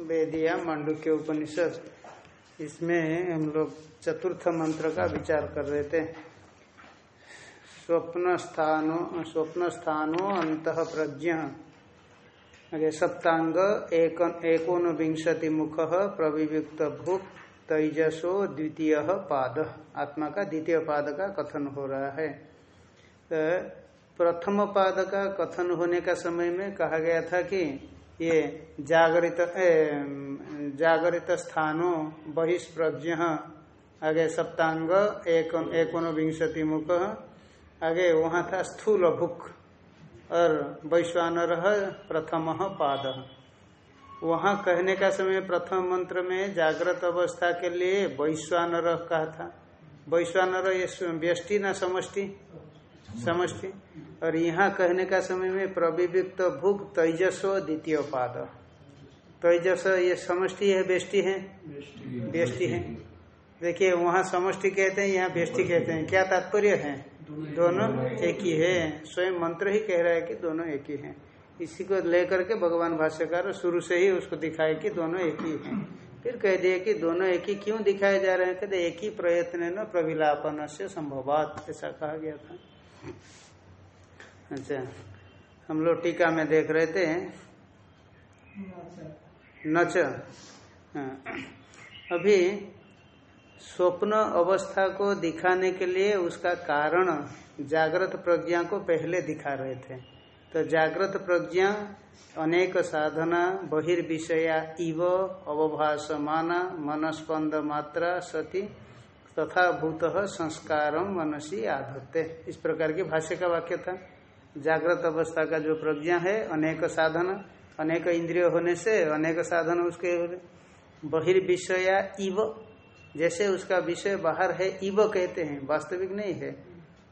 वेदिया मांडुक्य उपनिषद। इसमें हम लोग चतुर्थ मंत्र का विचार कर रहे थे। स्वप्न स्थानो स्वप्न स्थानो अंत प्रज्ञ आगे सप्तांग एक एकोन विंशति मुख प्रवियुक्त भूप तेजसो द्वितीय पाद। आत्मा का द्वितीय पाद का कथन हो रहा है। तो प्रथम पाद का कथन होने का समय में कहा गया था कि ये जागरित जागरित स्थानों बहिष्प्रज्ञ। आगे सप्तांग, एक एकोन विंशति मुख आगे वहाँ था स्थूल भुक और वैश्वानर प्रथम पाद। वहाँ कहने का समय प्रथम मंत्र में जागृत अवस्था के लिए वैश्वानर कहा था। वैश्वानर ये व्यष्टि ना समष्टि? समष्टि और यहाँ कहने का समय में प्रविविक्त भूख तेजस्व द्वितीय पाद तेजस ये समष्टि है, बेष्टि है? बेष्टि है। देखिए, वहाँ समष्टि कहते हैं, यहाँ बेष्टि कहते हैं। क्या तात्पर्य है? दोनों एक ही है। स्वयं मंत्र ही कह रहा है कि दोनों एक ही है। इसी को लेकर के भगवान भाष्यकार शुरू से ही उसको दिखाए कि दोनों एक ही है। फिर कह दिए कि दोनों एक ही क्यों दिखाए जा रहे हैं? कहते एक ही प्रयत्न न प्रविलापन से संभवात, ऐसा कहा गया था। अच्छा हम लोग टीका में देख रहे थे। नच। अभी स्वप्न अवस्था को दिखाने के लिए उसका कारण जागृत प्रज्ञा को पहले दिखा रहे थे। तो जागृत प्रज्ञा अनेक साधना, बहिर्विषया इव अवभाषमाना मनस्पंद मात्रा, सती तथा भूत संस्कार मनसी आधत्ते। इस प्रकार के भाष्य का वाक्य था। जागृत अवस्था का जो प्रज्ञा है, अनेक साधन, अनेक इंद्रिय होने से अनेक साधन उसके बहिर्विषया इव। जैसे उसका विषय बाहर है, इव कहते हैं, वास्तविक नहीं है।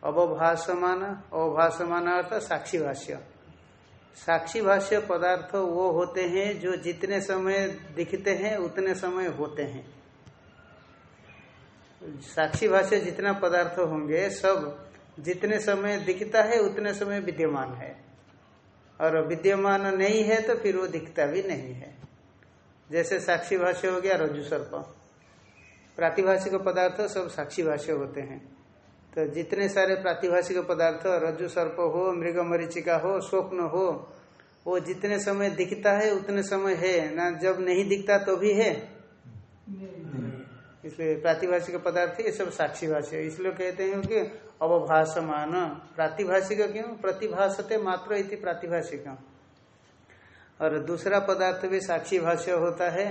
अवभाषमान अवभाषमान अर्थ साक्षी भाष्य साक्षी भाष्य पदार्थ वो होते हैं जो जितने समय दिखते हैं, उतने समय होते हैं। साक्षी भाष्य जितना पदार्थ होंगे, सब जितने समय दिखता है, उतने समय विद्यमान है। और विद्यमान नहीं है तो फिर वो दिखता भी नहीं है। जैसे साक्षी भाष्य हो गया, रज्जु सर्प। प्रातिभाषिक पदार्थ सब साक्षी भाष्य होते हैं। तो जितने सारे प्रातिभाषिक पदार्थ, रज्जु सर्प हो, मृग मरीचिका हो, स्वप्न हो, वो जितने समय दिखता है, उतने समय है। ना जब नहीं दिखता तो भी है। इसलिए प्रातिभाषिक पदार्थ ये सब साक्षी भाष्य इसलिए कहते हैं कि अवभाषमान प्रातिभाषिक क्यों? प्रतिभाषते मात्र इति प्रातिभाषिक। और दूसरा पदार्थ भी साक्षी भाष्य होता है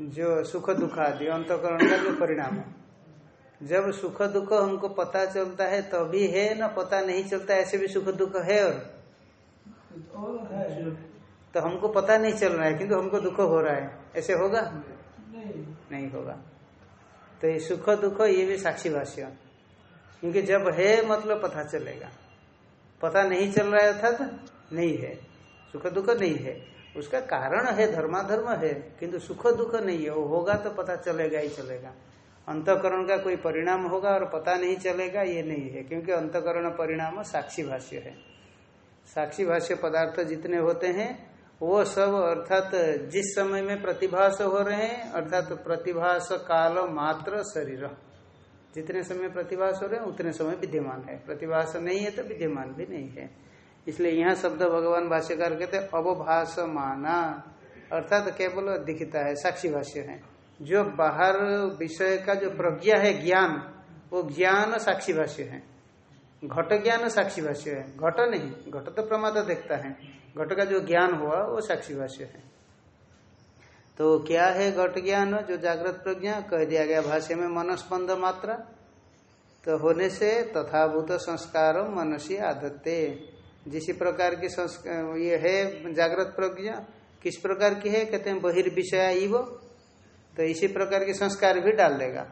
जो सुख दुख आदि अंतकरण का जो परिणाम। जब सुख दुख हमको पता चलता है तभी है ना पता नहीं चलता ऐसे भी सुख दुख है और? तो हमको पता नहीं चल रहा है किंतु हमको दुख हो रहा है। ऐसे होगा? नहीं, नहीं होगा। तो ये सुख दुख ये भी साक्षी भाष्य। क्योंकि जब है मतलब पता चलेगा। पता नहीं चल रहा है अर्थात नहीं है। सुख दुख नहीं है। उसका कारण है, धर्माधर्म है, किंतु सुख दुख नहीं है। वो होगा तो पता चलेगा ही चलेगा। अंतकरण का कोई परिणाम होगा और पता नहीं चलेगा, ये नहीं है। क्योंकि अंतकरण परिणाम साक्षी भाष्य है। साक्षी भाष्य पदार्थ जितने होते हैं वो सब अर्थात जिस समय में प्रतिभास हो रहे हैं, अर्थात प्रतिभास काल मात्र शरीर। जितने समय प्रतिभास हो रहे हैं, उतने समय विद्यमान है। प्रतिभास नहीं है तो विद्यमान भी नहीं है। इसलिए यहाँ शब्द भगवान भाष्यकार कहते अवभाष माना अर्थात केवल दिखता है, साक्षी भाष्य है। जो बाहर विषय का जो प्रज्ञा है, ज्ञान, वो ज्ञान साक्षी भाष्य है। घट ज्ञान साक्षी भाष्य है। घट नहीं, घट तो प्रमाद देखता है। घट का जो ज्ञान हुआ, वो साक्षी भाष्य है। तो क्या है घट ज्ञान? जो जागृत प्रज्ञा, कह दिया गया भाष्य में, मनस्पंद मात्रा। तो होने से तथाभूत संस्कार मनसी आदत्ते। जिस प्रकार की संस्कार ये है जागृत प्रज्ञा, किस प्रकार की है? कहते हैं बहिर्विषया इव। तो इसी प्रकार के संस्कार भी डाल देगा।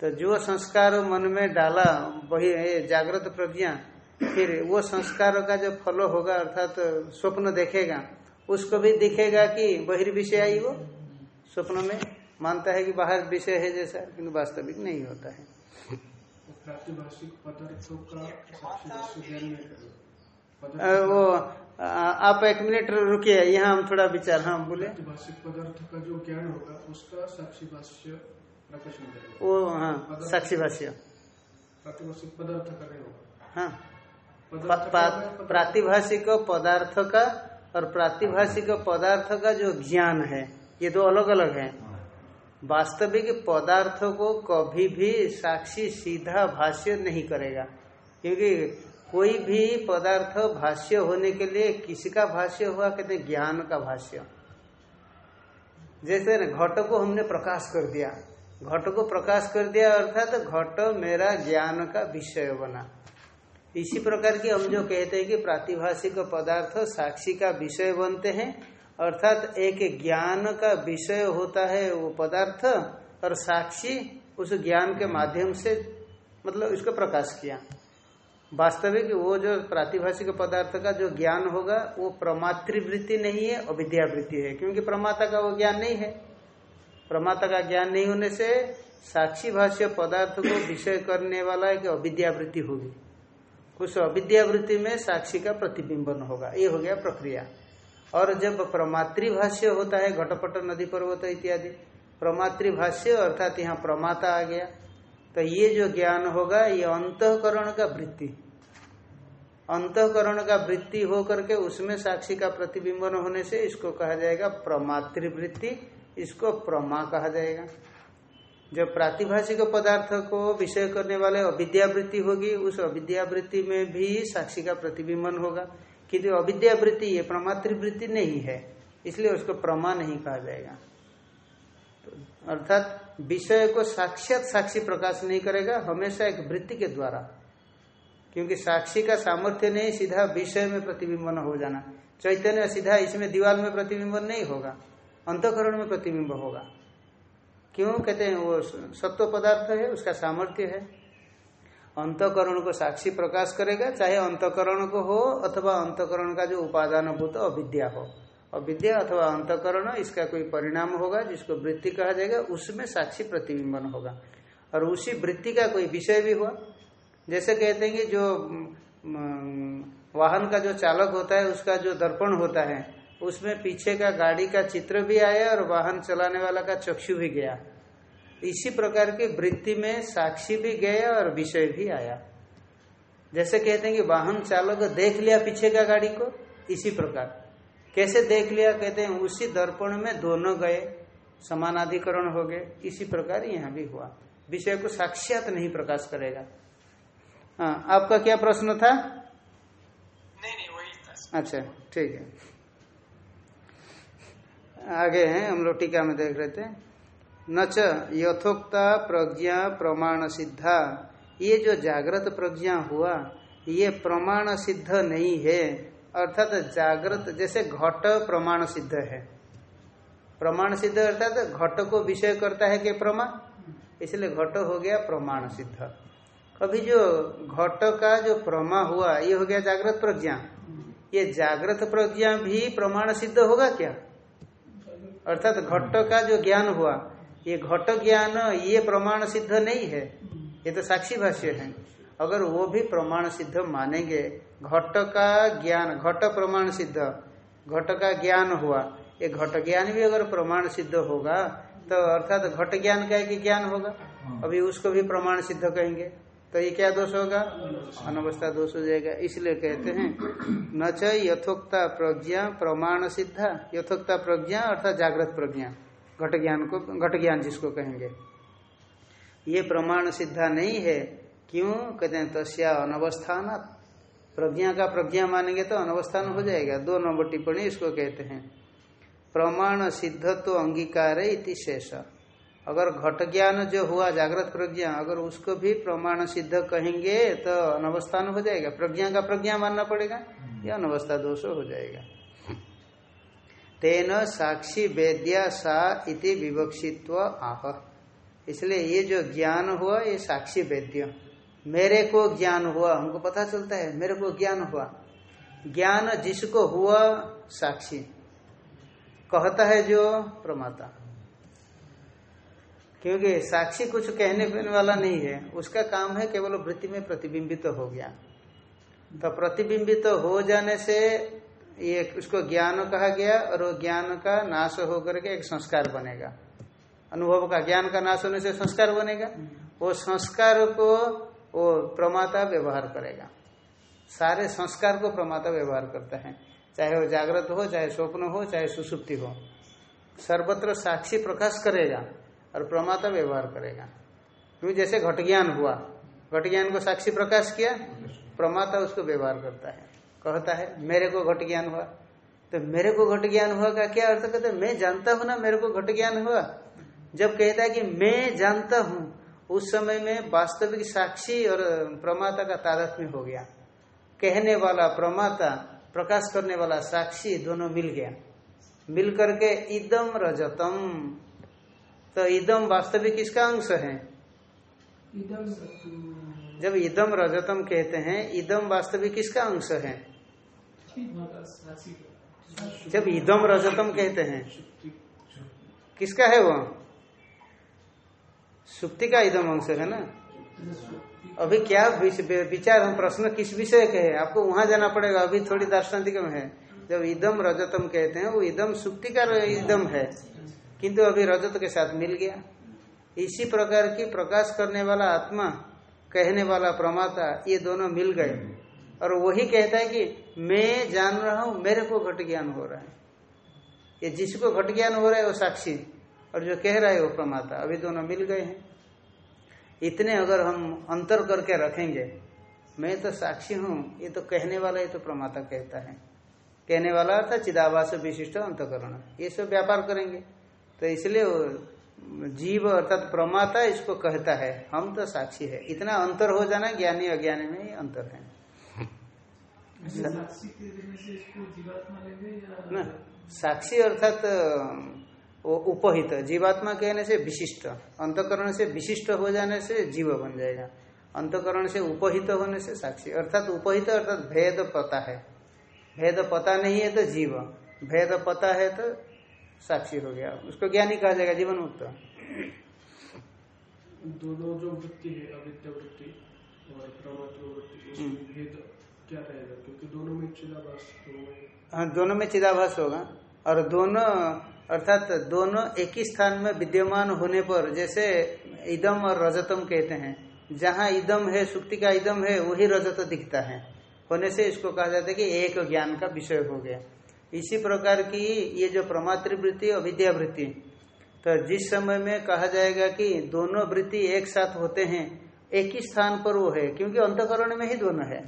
तो जो संस्कार मन में डाला वही जागृत प्रज्ञा फिर वो संस्कार का जो फल होगा अर्थात तो स्वप्न देखेगा उसको भी दिखेगा कि बहिर्विषय आई वो। स्वप्न में मानता है कि बाहर विषय है जैसा किंतु वास्तविक नहीं होता है। वो आप एक मिनट रुकिए यहाँ हम थोड़ा विचार हाँ बोले पदार्थ का जो ज्ञान होगा उसका साक्षी भाष्य वो हाँ साक्षी भाष्य पदार्थ का नहीं होगा। है, प्रातिभाषिक पदार्थ का और प्रातिभाषिक पदार्थ का जो ज्ञान है, ये दो अलग अलग है। वास्तविक पदार्थ को कभी भी साक्षी सीधा भाष्य नहीं करेगा, क्योंकि कोई भी पदार्थ भाष्य होने के लिए किसका भाष्य हुआ, कहते ज्ञान का भाष्य। जैसे ना, घट को हमने प्रकाश कर दिया। घट को प्रकाश कर दिया, अर्थात तो घट मेरा ज्ञान का विषय बना। इसी प्रकार की हम जो कहते हैं कि प्रातिभाषिक पदार्थ साक्षी का विषय बनते हैं, अर्थात एक ज्ञान का विषय होता है वो पदार्थ, और साक्षी उस ज्ञान के माध्यम से मतलब इसको प्रकाश किया। वास्तविक वो जो प्रातिभाषिक पदार्थ का जो ज्ञान होगा, वो प्रमातृवृत्ति नहीं है, अविद्यावृत्ति है, क्योंकि प्रमाता का वो ज्ञान नहीं है। प्रमाता का ज्ञान नहीं होने से साक्षी भाष्य पदार्थ को विषय करने वाला एक अविद्यावृत्ति होगी। उस अविद्यावृत्ति में साक्षी का प्रतिबिंबन होगा। ये हो गया प्रक्रिया। और जब प्रमातृभाष्य होता है, घटपट, नदी पर्वत इत्यादि, प्रमातृभाष्य अर्थात यहाँ प्रमाता आ गया। तो ये जो ज्ञान होगा, ये अंतकरण का वृत्ति। अंतकरण का वृत्ति हो करके उसमें साक्षी का प्रतिबिंबन होने से इसको कहा जाएगा प्रमातृवृत्ति, इसको प्रमा कहा जाएगा। जब प्रातिभाषिक पदार्थ को विषय करने वाले अविद्यावृत्ति होगी, उस अविद्यावृत्ति में भी साक्षी का प्रतिबिंबन होगा। किंतु अविद्यावृत्ति, ये प्रमातृवृत्ति नहीं है, इसलिए उसको प्रमा नहीं कहा जाएगा। तो अर्थात विषय को साक्षात साक्षी प्रकाश नहीं करेगा, हमेशा एक वृत्ति के द्वारा। क्योंकि साक्षी का सामर्थ्य नहीं, सीधा विषय में प्रतिबिंबन हो जाना। चैतन्य सीधा इसमें दीवार में प्रतिबिंबन नहीं होगा, अंतकरण में प्रतिबिंब होगा। क्यों कहते हैं वो सत्व पदार्थ है, उसका सामर्थ्य है? अंतकरण को साक्षी प्रकाश करेगा, चाहे अंतकरण को हो अथवा अंतकरण का जो उपादान भूत अविद्या हो। अविद्या अथवा अंतकरण, इसका कोई परिणाम होगा, जिसको वृत्ति कहा जाएगा, उसमें साक्षी प्रतिबिंबन होगा। और उसी वृत्ति का कोई विषय भी हुआ? जैसे कहते हैं कि जो वाहन का जो चालक होता है, उसका जो दर्पण होता है उसमें पीछे का गाड़ी का चित्र भी आया और वाहन चलाने वाला का चक्षु भी गया। इसी प्रकार की वृत्ति में साक्षी भी गया और विषय भी आया। जैसे कहते हैं कि वाहन चालक देख लिया पीछे का गाड़ी को इसी प्रकार। कैसे देख लिया? कहते हैं उसी दर्पण में दोनों गए समानाधिकरण हो गए इसी प्रकार यहाँ भी हुआ। विषय को साक्षात नहीं प्रकाश करेगा। हाँ आपका क्या प्रश्न था? नहीं नहीं वही था। अच्छा ठीक है। आगे हैं, हम लोग टीका में देख रहे थे। न च यथोक्ता प्रज्ञा प्रमाण सिद्धा। ये जो जागृत प्रज्ञा हुआ, ये प्रमाण सिद्ध नहीं है। अर्थात जागृत, जैसे घट प्रमाण सिद्ध है। प्रमाण सिद्ध अर्थात घट को विषय करता है कि प्रमा? इसलिए घट हो गया प्रमाण सिद्ध। अभी जो घट का जो प्रमा हुआ, ये हो गया जागृत प्रज्ञा। ये जागृत प्रज्ञा भी प्रमाण सिद्ध होगा क्या? अर्थात घट का जो ज्ञान हुआ ये घट ज्ञान ये प्रमाण सिद्ध नहीं है। ये तो साक्षी भाष्य है। अगर वो भी प्रमाण सिद्ध मानेंगे घट का ज्ञान घट प्रमाण सिद्ध घट का ज्ञान हुआ ये घट ज्ञान भी अगर प्रमाण सिद्ध होगा तो अर्थात घट ज्ञान का एक ज्ञान होगा। अभी उसको भी प्रमाण सिद्ध कहेंगे। तो ये क्या दोष होगा? अनवस्था दोष हो जाएगा। इसलिए कहते हैं, न च यथोक्ता प्रज्ञा प्रमाण सिद्धा। यथोक्ता प्रज्ञा अर्थात जागृत प्रज्ञा। घट ज्ञान को, घट ज्ञान जिसको कहेंगे। ये प्रमाण सिद्धा नहीं है। क्यों? कहते हैं, तस्या अनवस्थान प्रज्ञा का प्रज्ञा मानेंगे तो अनवस्थान हो जाएगा। दो नंबर टिप्पणी इसको कहते हैं। प्रमाण सिद्धत्व तो अंगीकार इति शेष। अगर घट ज्ञान जो हुआ जागृत प्रज्ञा अगर उसको भी प्रमाण सिद्ध कहेंगे तो अनवस्थान हो जाएगा। प्रज्ञा का प्रज्ञा मानना पड़ेगा या अनवस्था दोष हो जाएगा। तेन साक्षी वेद्या सा इति विवक्षित्व आह इसलिए ये जो ज्ञान हुआ ये साक्षी वेद्य। मेरे को ज्ञान हुआ हमको पता चलता है मेरे को ज्ञान हुआ। ज्ञान जिसको हुआ साक्षी। कहता है जो प्रमाता। क्योंकि साक्षी कुछ कहने वाला नहीं है। उसका काम है केवल वृत्ति में प्रतिबिंबित तो हो गया। तो प्रतिबिंबित तो हो जाने से ये उसको ज्ञान कहा गया और वो ज्ञान का नाश होकर के एक संस्कार बनेगा। अनुभव का ज्ञान का नाश होने से संस्कार बनेगा। वो संस्कार को वो प्रमाता व्यवहार करेगा। सारे संस्कार को प्रमाता व्यवहार करता है। चाहे वो जागृत हो, चाहे स्वप्न हो, चाहे सुसुप्ति हो। सर्वत्र साक्षी प्रकाश करेगा। और प्रमाता व्यवहार करेगा। क्योंकि जैसे घट ज्ञान हुआ। घट ज्ञान को साक्षी प्रकाश किया, प्रमाता उसको व्यवहार करता है। कहता है, मेरे को घट ज्ञान हुआ। तो मेरे को घट ज्ञान हुआ का क्या अर्थ? कहते मैं जानता हूँ ना, मेरे को घट ज्ञान हुआ। जब कहता है कि मैं जानता हूँ, उस समय में वास्तविक साक्षी और प्रमाता का तादात्म्य हो गया। कहने वाला प्रमाता, प्रकाश करने वाला साक्षी दोनों मिल गया। मिल करके इदम रजतम। तो इदम वास्तविक किसका अंश है। जब इदम रजतम कहते हैं इदम वास्तविक किसका अंश है। जब इदम रजतम कहते हैं किसका है वो? सुक्ति का इदम अंश है ना? अभी क्या विचार हम प्रश्न किस विषय के है? आपको वहाँ जाना पड़ेगा अभी थोड़ी दार्शनिक में है। जब इदम रजतम कहते हैं वो इदम सुक्ति का इदम है। किंतु अभी रजत के साथ मिल गया। इसी प्रकार की प्रकाश करने वाला आत्मा, कहने वाला प्रमाता, ये दोनों मिल गए। और वही कहता है कि मैं जान रहा हूँ, मेरे को घट ज्ञान हो रहा है। ये जिसको घट ज्ञान हो रहा है, वो साक्षी। और जो कह रहा है, वो प्रमाता। अभी दोनों मिल गए हैं। इतने अगर हम अंतर करके रखेंगे, मैं तो साक्षी हूँ, ये तो कहने वाला, ये तो प्रमाता कहता है। कहने वाला था चिदावास विशिष्ट अंतकरण। ये सब व्यापार करेंगे। तो इसलिए जीव अर्थात प्रमाता इसको कहता है। हम तो साक्षी है। इतना अंतर हो जाना ज्ञानी अज्ञानी में ही अंतर है। न साक्षी अर्थात वो उपहित जीवात्मा कहने से विशिष्ट अंतकरण से विशिष्ट हो जाने से जीव बन जाएगा। अंतकरण से उपहित होने से साक्षी अर्थात उपहित अर्थात भेद पता है। भेद पता नहीं है तो जीव भेद पता है तो साक्षी हो गया। उसको ज्ञानी कहा जाएगा जीवन मुक्त दोनों जो वृत्ति है अविद्या वृत्ति और प्रमात्र वृत्ति हम्म। भेद क्या रहेगा? क्योंकि दोनों में चिदाभास हाँ दोनों में चिदाभास होगा। और दोनों अर्थात दोनों एक ही स्थान में विद्यमान होने पर जैसे इदम और रजतम कहते हैं जहाँ इदम है सुक्ति का इदम है वही रजत दिखता है। होने से इसको कहा जाता है कि एक ज्ञान का विषय हो गया। इसी प्रकार की ये जो प्रमातृवृत्ति अविद्या वृत्ति तो जिस समय में कहा जाएगा कि दोनों वृत्ति एक साथ होते हैं, एक ही स्थान पर वो है, क्योंकि अंतकरण में ही दोनों है।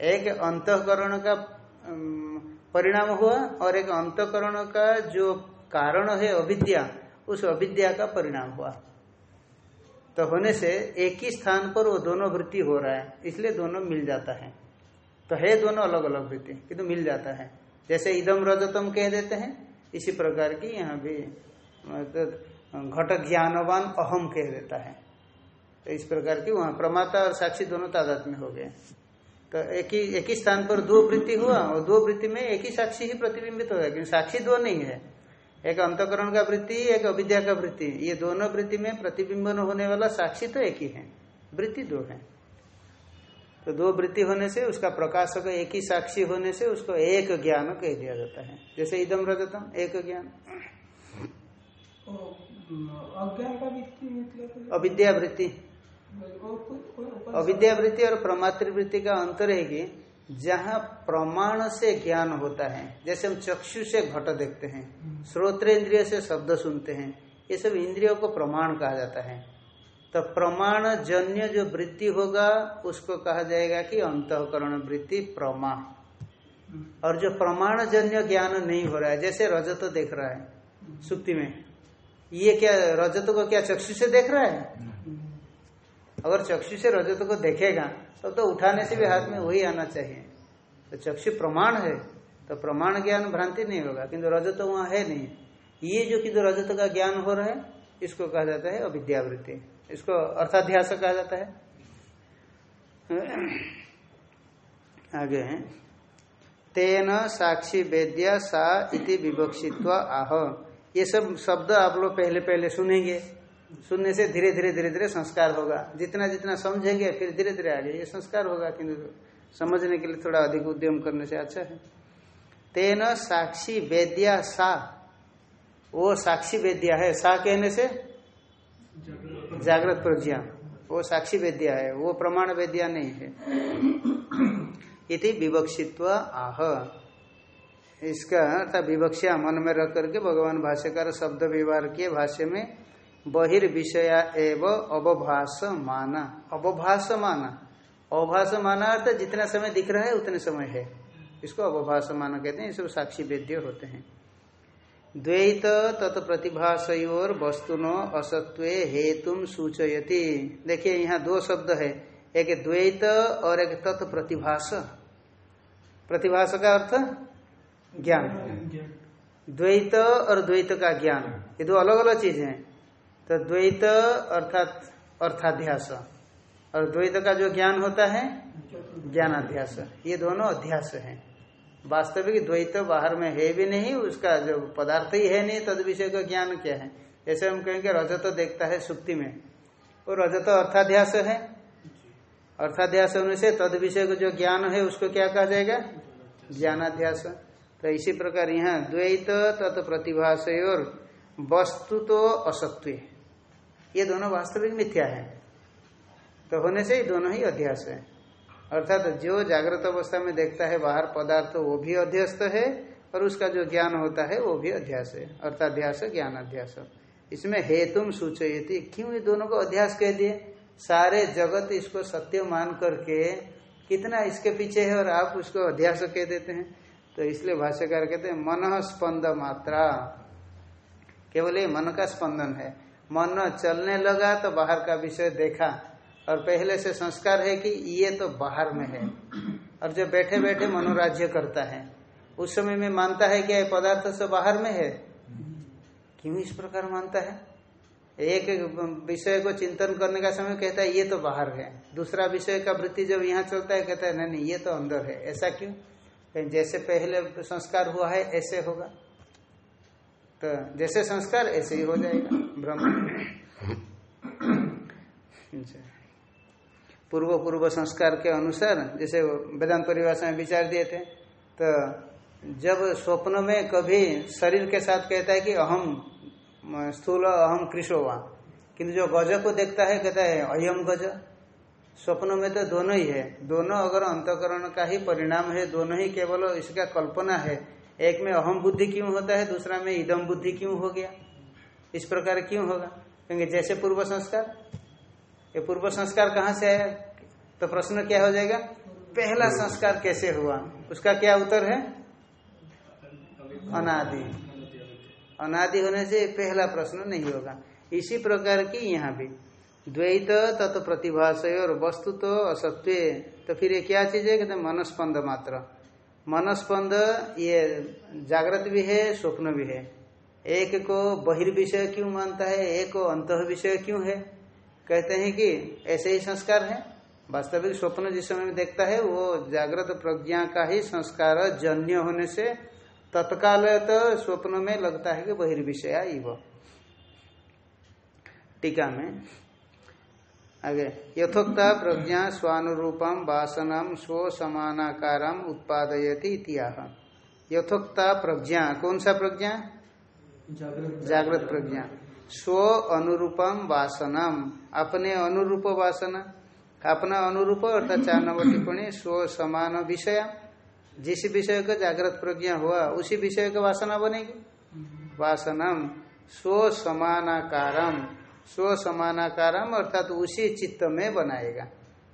एक अंतकरण का परिणाम हुआ और एक अंतकरण का जो कारण है अविद्या, उस अविद्या का परिणाम हुआ। तो होने से एक ही स्थान पर वो दोनों वृत्ति हो रहा है, इसलिए दोनों मिल जाता है। तो है दोनों अलग अलग वृत्ति, किंतु मिल जाता है। जैसे इदम रजतम कह देते हैं, इसी प्रकार की यहाँ भी मतलब घट ज्ञानवान अहम कह देता है। तो इस प्रकार की वहाँ प्रमाता और साक्षी दोनों तादाद में हो गए। तो एक ही एक ही स्थान पर दो वृत्ति हुआ, और दो वृत्ति में एक ही साक्षी ही प्रतिबिंबित होगा क्योंकि साक्षी दो नहीं है। एक अंतकरण का वृत्ति, एक अविद्या का वृत्ति। ये दोनों वृत्ति में प्रतिबिंबन होने वाला साक्षी तो एक ही है। वृत्ति दो है। तो दो वृत्ति होने से उसका प्रकाशक एक ही साक्षी होने से उसको एक ज्ञान कह दिया जाता है। जैसे इदम रजतम एक ज्ञान। मतलब? अविद्या वृत्ति। अविद्या वृत्ति और प्रमातृवृत्ति का अंतर है कि जहाँ प्रमाण से ज्ञान होता है जैसे हम चक्षु से घट देखते हैं श्रोत्र इंद्रिय से शब्द सुनते हैं ये सब इंद्रियों को प्रमाण कहा जाता है। तो प्रमाण जन्य जो वृत्ति होगा उसको कहा जाएगा कि अंतकरण वृत्ति प्रमा। और जो प्रमाण जन्य ज्ञान नहीं हो रहा है जैसे रजत देख रहा है सुक्ति में ये क्या रजत को क्या चक्षु से देख रहा है? अगर चक्षु से रजत को देखेगा तब तो, तो उठाने से भी हाथ में वही आना चाहिए। तो चक्षु प्रमाण है तो प्रमाण ज्ञान भ्रांति नहीं होगा किंतु रजत तो वहाँ है नहीं। ये जो किंतु रजत का ज्ञान हो रहा है इसको कहा जाता है अविद्यावृत्ति। इसको अर्थाध्यास कहा जाता है। आगे तेन साक्षी वेद्या सा इति विवक्षित्व आह। ये सब शब्द आप लोग पहले पहले सुनेंगे। सुनने से धीरे धीरे धीरे धीरे संस्कार होगा। जितना जितना समझेंगे, फिर धीरे धीरे आगे ये संस्कार होगा, किंतु समझने के लिए थोड़ा अधिक उद्यम करने से अच्छा है। तेन साक्षी वेद्या सा। वो साक्षी वेद्या है। सा कहने से जागृत प्रज्ञा वो साक्षी वेद्या है, वो प्रमाण वेद्या नहीं है। इति विवक्षित्व आह। इसका अर्थात विवक्षा मन में रख करके भगवान भाष्यकार शब्द व्यवहार किए, भाष्य में बहिर्विषया एवं अवभाष माना अवभाष माना अवभाष माना अर्थात जितना समय दिख रहा है, उतने समय है। इसको अवभाष माना कहते हैं ये सब साक्षी वेद्य होते हैं। द्वैत तत्प्रतिभाषयोर वस्तुनो असत्व हेतु सूचयति। देखिए, यहाँ दो शब्द है। एक द्वैत और एक तत्प्रतिभाष। प्रतिभाष का अर्थ ज्ञान। द्वैत और द्वैत का ज्ञान। ये दो अलग अलग चीज़ है। तो द्वैत अर्थात अर्थाध्यास। और द्वैत का जो ज्ञान होता है, ज्ञानाध्यास। ये दोनों अध्यास हैं। वास्तविक द्वैत बाहर में है भी नहीं, उसका जो पदार्थ ही है नहीं, तद विषय का ज्ञान क्या है? ऐसे हम कहेंगे रजत देखता है सुक्ति में। वो रजत अर्थाध्यास है। अर्थाध्यास होने से तद विषय का जो ज्ञान है, उसको क्या कहा जाएगा? ज्ञानाध्यास। तो इसी प्रकार यहाँ द्वैत तत् प्रतिभाष और वस्तु तो असत्व ये दोनों वास्तविक मिथ्या है। तो होने से ही दोनों ही अध्यास है। अर्थात जो जागृत अवस्था में देखता है बाहर पदार्थ, वो भी अध्यस्त है, और उसका जो ज्ञान होता है, वो भी अध्यास है। अर्थाध्यास ज्ञान अध्यास इसमें हेतुम सूचयती। क्यों ये दोनों को अध्यास कह दिए? सारे जगत इसको सत्य मान करके कितना इसके पीछे है और आप उसको अध्यास कह देते हैं। तो इसलिए भाष्यकार कहते हैं, मन स्पंद मात्रा। केवल ये मन का स्पंदन है। मन चलने लगा तो बाहर का विषय देखा। और पहले से संस्कार है कि ये तो बाहर में है। और जब बैठे बैठे मनोराज्य करता है, उस समय में मानता है कि पदार्थ से बाहर में है। क्यों इस प्रकार मानता है? एक विषय को चिंतन करने का समय कहता है, ये तो बाहर है। दूसरा विषय का वृत्ति जब यहाँ चलता है, कहता है, नहीं नहीं, ये तो अंदर है। ऐसा क्यों? जैसे पहले संस्कार हुआ है, ऐसे होगा। तो जैसे संस्कार, ऐसे ही हो जाएगा। ब्रह्म। पूर्व पूर्व संस्कार के अनुसार, जैसे वेदांत परिभाषा में विचार दिए थे तो जब स्वप्न में कभी शरीर के साथ कहता है कि अहम स्थूल अहम कृषोवा किंतु जो गज को देखता है, कहता है अयम गज। स्वप्न में तो दोनों ही है। दोनों अगर अंतकरण का ही परिणाम है, दोनों ही केवल इसका कल्पना है, एक में अहम बुद्धि क्यों होता है, दूसरा में इदम बुद्धि क्यों हो गया? इस प्रकार क्यों होगा? क्योंकि जैसे पूर्व संस्कार ये पूर्व संस्कार कहाँ से आया? तो प्रश्न क्या हो जाएगा? पहला संस्कार कैसे हुआ? उसका क्या उत्तर है? अनादि। अनादि होने से पहला प्रश्न नहीं होगा। इसी प्रकार की यहाँ भी। द्वैत तत्व प्रतिभाष और वस्तु तो असत्व तो फिर ये क्या चीज़ है? कहते मनस्पंद मात्र। मनस्पंद ये जागृत भी है, स्वप्न भी है। एक को बहिर्विषय क्यों मानता है? एक को अंत विषय क्यों है? कहते हैं कि ऐसे ही संस्कार है। वास्तविक स्वप्न जिस समय में देखता है वो जागृत प्रज्ञा का ही संस्कार जन्य होने से तत्काल तो स्वप्न में लगता है कि बहिर्विषया इव। टीका में आगे यथोक्ता प्रज्ञा स्वानुरूपम वासनम स्व समानाकारम उत्पादयती इतिहा यथोक्ता प्रज्ञा कौन सा प्रज्ञा। जागृत प्रज्ञा। स्व अनुरूपम वासनम। अपने अनुरूप वासना। अपना अनुरूप अर्थात चार नंबर टिप्पणी, स्व समान विषय। जिस विषय का जागृत प्रज्ञा हुआ, उसी विषय का वासना बनेगी। वासनम। स्व समानाकारम। स्व समानाकारम अर्थात उसी चित्त में बनाएगा।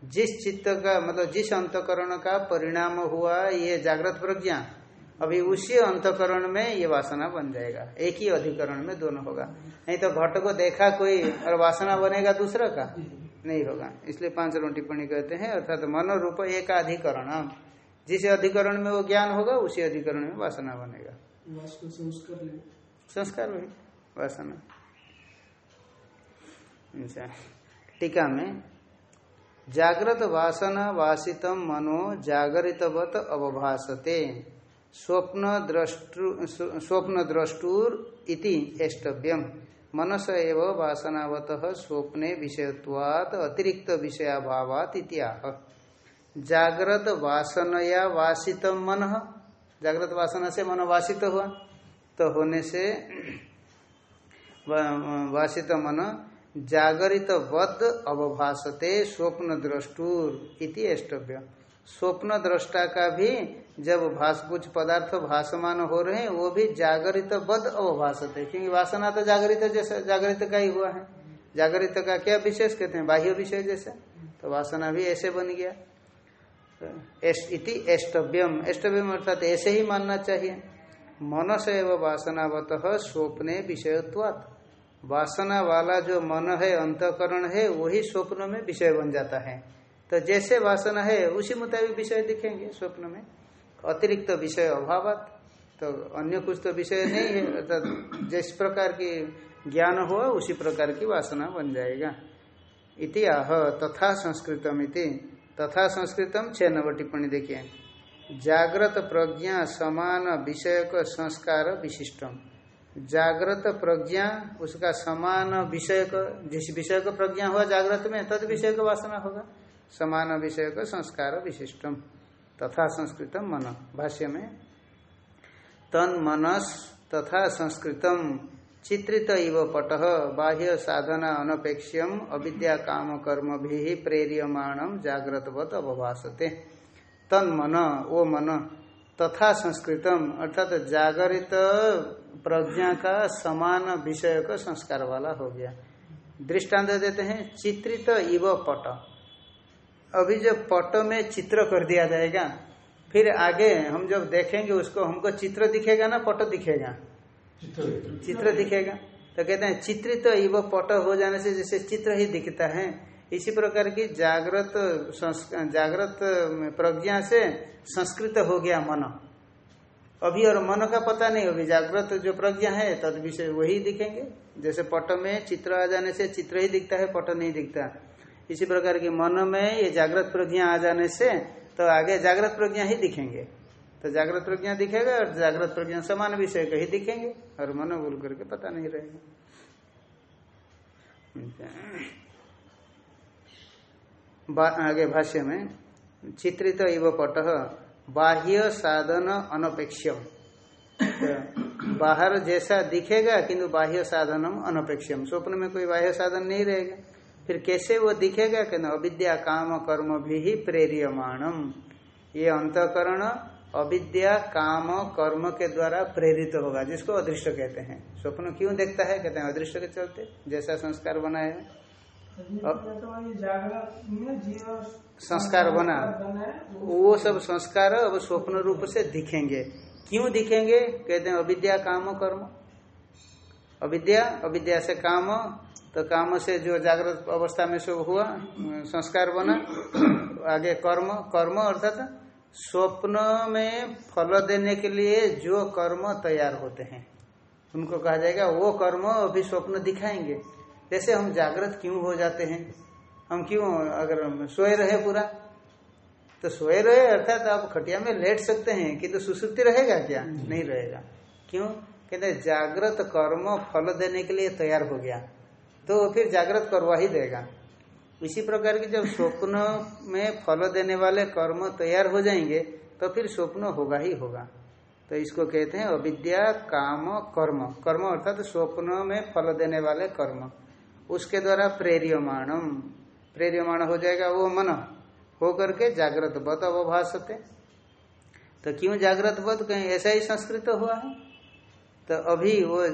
जिस चित्त का मतलब जिस अंतकरण का परिणाम हुआ, ये जागृत प्रज्ञा। अभी उसी अंतकरण में ये वासना बन जाएगा। एक ही अधिकरण में दोनों होगा। नहीं तो घट को देखा कोई और वासना बनेगा दूसरा का? नहीं होगा। इसलिए पाँच रो टिप्पणी कहते हैं अर्थात तो मनोरूप एक अधिकरण जिस अधिकरण में वो ज्ञान होगा उसी अधिकरण में वासना बनेगा। संस्कार वही वासना। अच्छा। टीका में जागृत वासना वासितम मनो जागरितवत अवभाषते स्वप्न स्वप्न द्रष्टुर इति एष्टव्यम। मनस एव वासनावत स्वप्ने विषयत्वात अतिरिक्त विषयाभावात इत्याह। जागृत वासनया वासित मन। जागृत वासना से मन वासित हुआ तो होने से वासित मन जागरित वद अवभाषते स्वप्न द्रष्टुर इति अष्टव्य स्वप्न दृष्टा का भी जब भाष कुछ पदार्थ भाषमान हो रहे हैं, वो भी जागरित बद अवभाषत है। क्योंकि वासना तो जागरित जैसा जागरित का ही हुआ है। जागरित का क्या विशेष कहते हैं? बाह्य विषय जैसा। तो वासना भी ऐसे बन गया। इति एष्टव्यम। एष्टव्यम अर्थात ऐसे ही मानना चाहिए। मन से एवं वासनावत स्वप्ने विषयत्वात्। वासना वाला जो मन है, अंतकरण है, वही स्वप्न में विषय बन जाता है। तो जैसे वासना है, उसी मुताबिक विषय दिखेंगे स्वप्न में। अतिरिक्त तो विषय अभाव तो अन्य कुछ तो विषय नहीं है, अर्थात जिस प्रकार की ज्ञान हुआ उसी प्रकार की वासना बन जाएगा। इति आह, तथा संस्कृतम इति। तथा संस्कृतम छह नंबर टिप्पणी देखिए। जागृत प्रज्ञा समान विषय संस्कार विशिष्टम। जागृत प्रज्ञा, उसका समान विषय जिस विषय का प्रज्ञा हुआ जागृत में, तद विषय का वासना होगा। समान विषय का संस्कार विशिष्टम। तथा संस्कृतम मन। भाष्य में, तन मनस तथा संस्कृतम चित्रित इव पट बाह्य साधना अनपेक्षम अविद्या काम कर्म भी प्रेरियमाणम जागृतवत अवभाषते तन मन वो मन, तथा संस्कृतम, अर्थात जागरित प्रज्ञा का समान विषय का संस्कार वाला हो गया। दृष्टांत देते हैं, चित्रित इव पट। अभी जो पट में चित्र कर दिया जाएगा फिर आगे हम जब देखेंगे उसको हमको चित्र दिखेगा ना पट दिखेगा? चित्र दिखेगा। तो कहते हैं चित्रित इव पट हो जाने से जैसे चित्र ही दिखता है। इसी प्रकार की जागृत जागृत प्रज्ञा से संस्कृत हो गया मन। अभी और मन का पता नहीं अभी जागृत जो प्रज्ञा है तद विषय वही दिखेंगे। जैसे पट में चित्र आ जाने से चित्र ही दिखता है पट नहीं दिखता। इसी प्रकार की मन में ये जागृत प्रज्ञा आ जाने से तो आगे जागृत प्रज्ञा ही दिखेंगे। तो जागृत प्रज्ञा दिखेगा और जागृत प्रज्ञा समान विषय का ही दिखेंगे, और मन भूल करके पता नहीं रहेगा। आगे भाष्य में, चित्रित इव पट बाह्य साधन अनपेक्षम। तो बाहर जैसा दिखेगा किंतु बाह्य साधनम अनपेक्षम। स्वप्न में कोई बाह्य साधन नहीं रहेगा। फिर कैसे वो दिखेगा कहना अविद्या काम कर्म भी ही प्रेरियमाणम। ये अंतकरण अविद्या काम कर्म के द्वारा प्रेरित होगा जिसको अदृष्ट कहते हैं। स्वप्न क्यों देखता है? कहते हैं अदृष्ट के चलते जैसा संस्कार बनाए संस्कार बना। वो सब संस्कार अब स्वप्न रूप से दिखेंगे। क्यों दिखेंगे? कहते हैं अविद्या काम कर्म। अविद्या अविद्या से काम तो काम से जो जागृत अवस्था में सब हुआ संस्कार बना आगे कर्म कर्म अर्थात स्वप्न में फल देने के लिए जो कर्म तैयार होते हैं। उनको कहा जाएगा वो कर्म अभी स्वप्न दिखाएँगे। जैसे हम जागृत क्यों हो जाते हैं? हम क्यों अगर सोए रहे पूरा? तो सोए रहे अर्थात आप खटिया में लेट सकते हैं कि तो सुसुप्ति रहेगा क्या? नहीं रहेगा। क्यों? कहते जागृत कर्म फल देने के लिए तैयार हो गया। तो फिर जागृत करवा ही देगा। इसी प्रकार की जब स्वप्न में फल देने वाले कर्म तैयार हो जाएँगे तो फिर स्वप्न होगा ही होगा। तो इसको कहते हैं अविद्या काम कर्म। कर्म अर्थात तो स्वप्न में फल देने वाले कर्म। उसके द्वारा प्रेरियमाणम। प्रेरियमाण हो जाएगा वो मन। हो करके जागृत बत अवभाषते तो क्यों जागृत बत कहीं ऐसा ही संस्कृत हुआ है। तो अभी वो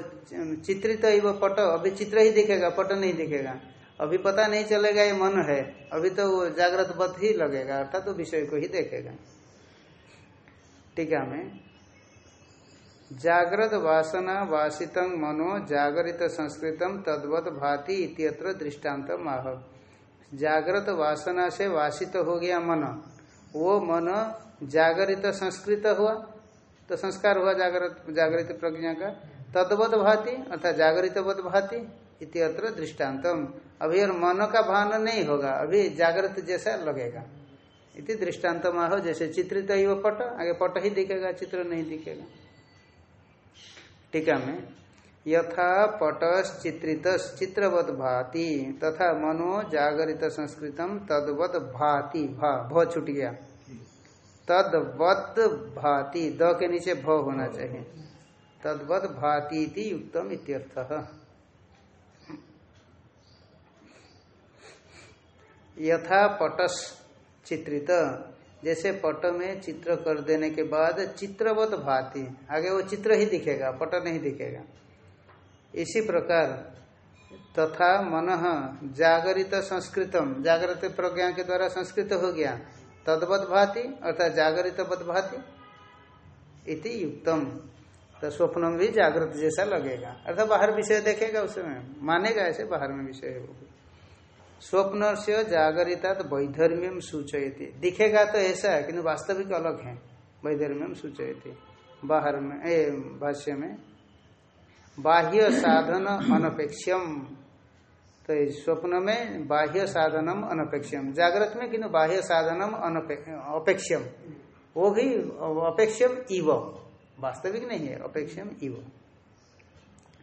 चित्रित ही वो पट, अभी चित्र ही दिखेगा, पट नहीं दिखेगा। अभी पता नहीं चलेगा ये मन है। अभी तो वो जागृत बत ही लगेगा, अर्थात तो विषय को ही देखेगा। टीका में। जागृत वासना वासित मनो जागरित संस्कृतम तद्वत भाति इत्यत्र दृष्टांत माह जागृत वासना से वासित हो गया मन। वो मन जागरित संस्कृत हुआ। तो संस्कार हुआ जागृत जागृत प्रज्ञा का। तद्वत भाति, अर्थात जागृत भाति इत्यत्र दृष्टान्तम अभी और मन का भान नहीं होगा, अभी जागृत जैसा लगेगा। इति दृष्टांत माह जैसे चित्रित तो ही वो पट, आगे पट ही दिखेगा, चित्र नहीं दिखेगा। टीका में, यथा पटस चित्रित चित्रवत भाति, तथा मनो जागरित संस्कृतम तदवत भाति, भा, भ छुट गया। तदवत भाति। द के नीचे भ होना चाहिए। तदवत भाति युक्तम इत्यर्थ। यथा पटस चित्रित। जैसे पट में चित्र कर देने के बाद चित्रवत भाति। आगे वो चित्र ही दिखेगा, पट नहीं दिखेगा। इसी प्रकार तथा मन जागरित संस्कृतम। जागृत प्रज्ञा के द्वारा संस्कृत हो गया। तदवत भाति अर्थात जागरित बद भाति इति युक्तम। तो स्वप्न भी जागृत जैसा लगेगा। अर्थात बाहर विषय देखेगा उसमें मानेगा ऐसे बाहर में विषय है स्वप्न से जागरिता तो वैधर्म्यम सूचयती। दिखेगा तो ऐसा है किंतु वास्तविक अलग है। वैधर्म्यम सूचयती। बाहर में भाष्य में, बाह्य साधन अनपेक्षम तो स्वप्न में बाह्य साधनम अनपेक्षम जागृत में किंतु बाह्य साधनम अपेक्षम वो भी अपेक्षम इव। वास्तविक नहीं है अपेक्षम इव।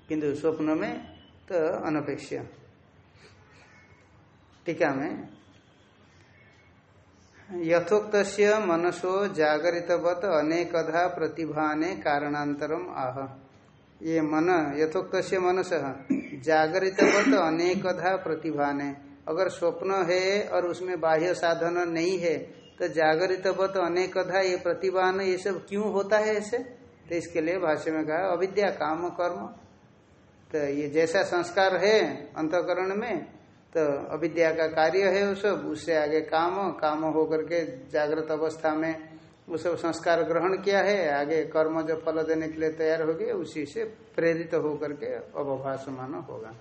किंतु स्वप्न में तो अनपेक्ष टीका में यथोक्त मनसो जागरितवत अनेकधा प्रतिभाने कारणांतरम आह। ये मन यथोक्त मनस। जागरितवत अनेकधा प्रतिभाने। अगर स्वप्न है और उसमें बाह्य साधन नहीं है तो जागरितवत अनेकधा ये प्रतिभान, ये सब क्यों होता है ऐसे? तो इसके लिए भाष्य में कहा, अविद्या, काम, कर्म। तो ये जैसा संस्कार है अंतकरण में तो अविद्या का कार्य है वो सब। उससे आगे काम काम होकर के जागृत अवस्था में वो सब संस्कार ग्रहण किया है आगे कर्म जो फल देने के लिए तैयार हो गए उसी से प्रेरित हो करके अवभाषमान होगा।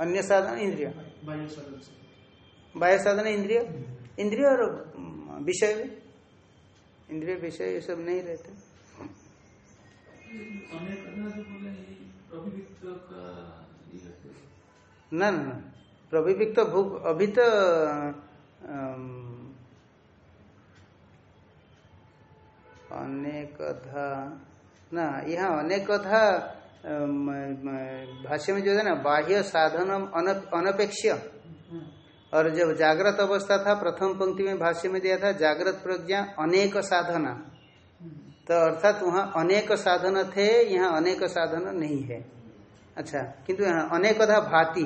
अन्य साधन इंद्रिय? बाह्य साधन इंद्रिय? इंद्रिय और विषय भी? इंद्रिय विषय ये सब नहीं रहते। न न। प्रविविक्त भूख अभी तो अनेकधा ना, यहाँ अनेकधा भाष्य में जो है ना, बाह्य साधन अनपेक्ष और जब जागृत अवस्था था, प्रथम पंक्ति में भाष्य में दिया था, जागृत प्रज्ञा अनेक साधना। तो अर्थात वहाँ अनेक साधन थे, यहाँ अनेक साधन नहीं है। अच्छा किंतु यहाँ अनेकधा भाति।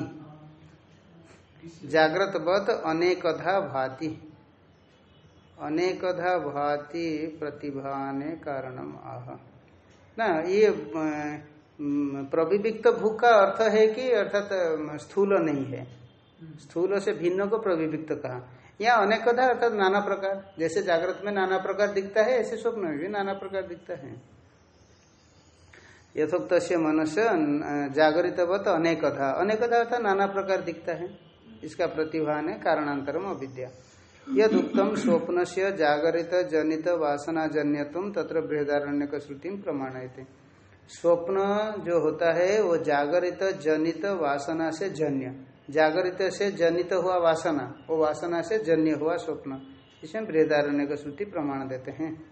जागृत बत अनेकधा भाति। अनेकधा भाति प्रतिभाने कारणम आह। ना, ये प्रविविक्त भूख का अर्थ है कि अर्थात स्थूल नहीं है। स्थूल से भिन्न को प्रविविक्त कहा। यहाँ अनेकधा अर्थात नाना प्रकार। जैसे जागृत में नाना प्रकार दिखता है, ऐसे स्वप्न में भी नाना प्रकार दिखता है। यथोक्त मनुष्य जागृतवत अनेकधा। अनेकधा अर्थात नाना प्रकार दिखता है। इसका प्रतिभान है, कारणांतरम अविद्या। यद उत्तम स्वप्न से जागरित जनित वासना जन्यतम तत्र बृहदारण्य का श्रुति प्रमाण स्वप्न जो होता है, वो जागरित जनित वासना से जन्य। जागरित से जनित हुआ वासना, वो वासना से जन्य हुआ स्वप्न। इसमें बृहदारण्य का श्रुति प्रमाण देते हैं।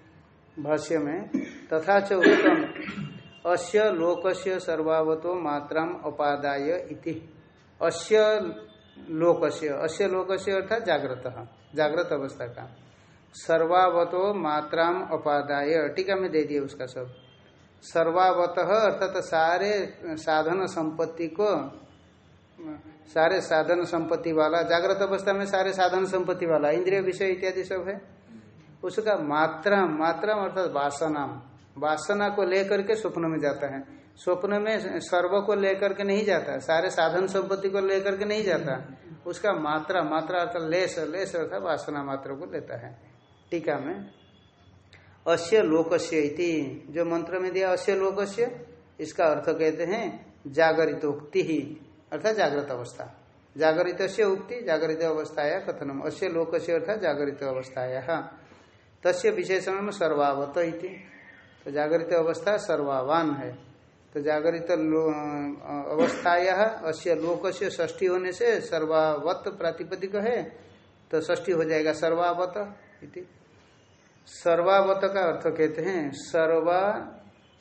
भाष्य में, तथा च उत्तम, अस्य लोकस्य सर्वावतो मात्राम अपादाय इति। अस्य लोकस्य, अस्य लोकस्य अर्थात जागृत जागृत अवस्था का। सर्वावतो मात्राम अपादाय, टीका में दे दिए उसका सब। सर्वावत अर्थात सारे साधन संपत्ति को, सारे साधन संपत्ति वाला जागृत अवस्था में सारे साधन संपत्ति वाला, इंद्रिय विषय इत्यादि सब है। उसका मात्रा मात्रा अर्थात वासना वासना को लेकर के स्वप्न में जाता है। स्वप्न में सर्व को लेकर के नहीं जाता, सारे साधन संपत्ति को लेकर के नहीं जाता। उसका मात्रा मात्रा अर्थात लेस लेस अर्थात वासना मात्र को लेता है। टीका में अश्य लोकस्य इति, जो मंत्र में दिया अश्य लोकस्य, इसका अर्थ कहते हैं जागरितोक्ति ही, अर्थात जागृत अवस्था। जागरित उक्ति, जागरित अवस्थाया कथनम अश्य लोक से अर्थात जागरित अवस्थाया। तस्य विशेषण सर्वावत इति। तो जागरित अवस्था सर्वावान है। तो जागरित अवस्थाया अश्य लोक से ष्ठी होने से सर्वावत प्रातिपदिक है तो ष्ठी हो जाएगा सर्वावत इति। सर्वावत का अर्थ कहते हैं, सर्वा,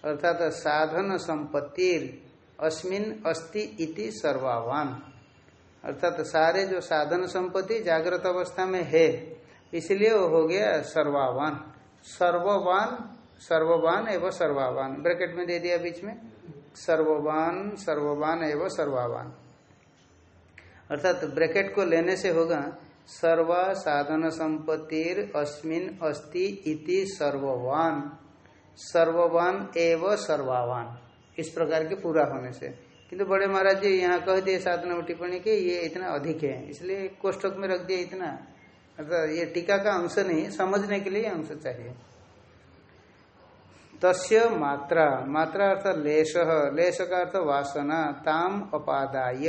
अर्थात साधन संपत्ति, अस्मिन अस्ति इति सर्वावान। अर्थात सारे जो साधन संपत्ति जागृत अवस्था में है, इसलिए वो हो गया सर्वावान। सर्ववान सर्ववान एवं सर्वावान। ब्रैकेट में दे दिया बीच में। सर्ववान सर्ववान एवं सर्वावान। अर्थात तो ब्रैकेट को लेने से होगा, सर्व साधन संपत्तिर अस्मिन अस्ति इति सर्ववान। सर्ववान एवं सर्वावान। इस प्रकार के पूरा होने से। किंतु बड़े महाराज जी यहाँ कह दिए साधना टिप्पणी के, ये इतना अधिक है। इसलिए कोष्टक में रख दिया इतना। अर्थात ये टीका का अंश नहीं, समझने के लिए अंश चाहिए। तस्य मात्रा। मात्रा अर्थ लेश। लेश का अर्थ वासना। ताम अपादाय।